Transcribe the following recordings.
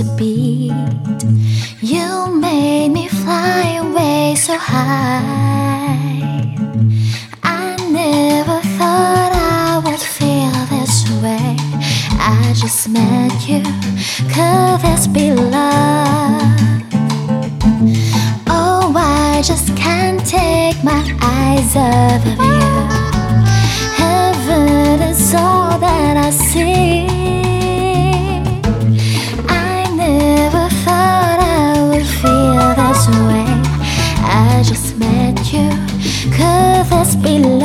a beat. You made me fly away so high. I never thought I would feel this way. I just met you. Could this be love? Oh, I just can't take my eyes off of you. Heaven is all that I see. you. Could this be love?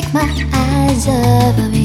take my eyes off of you.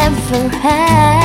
never had.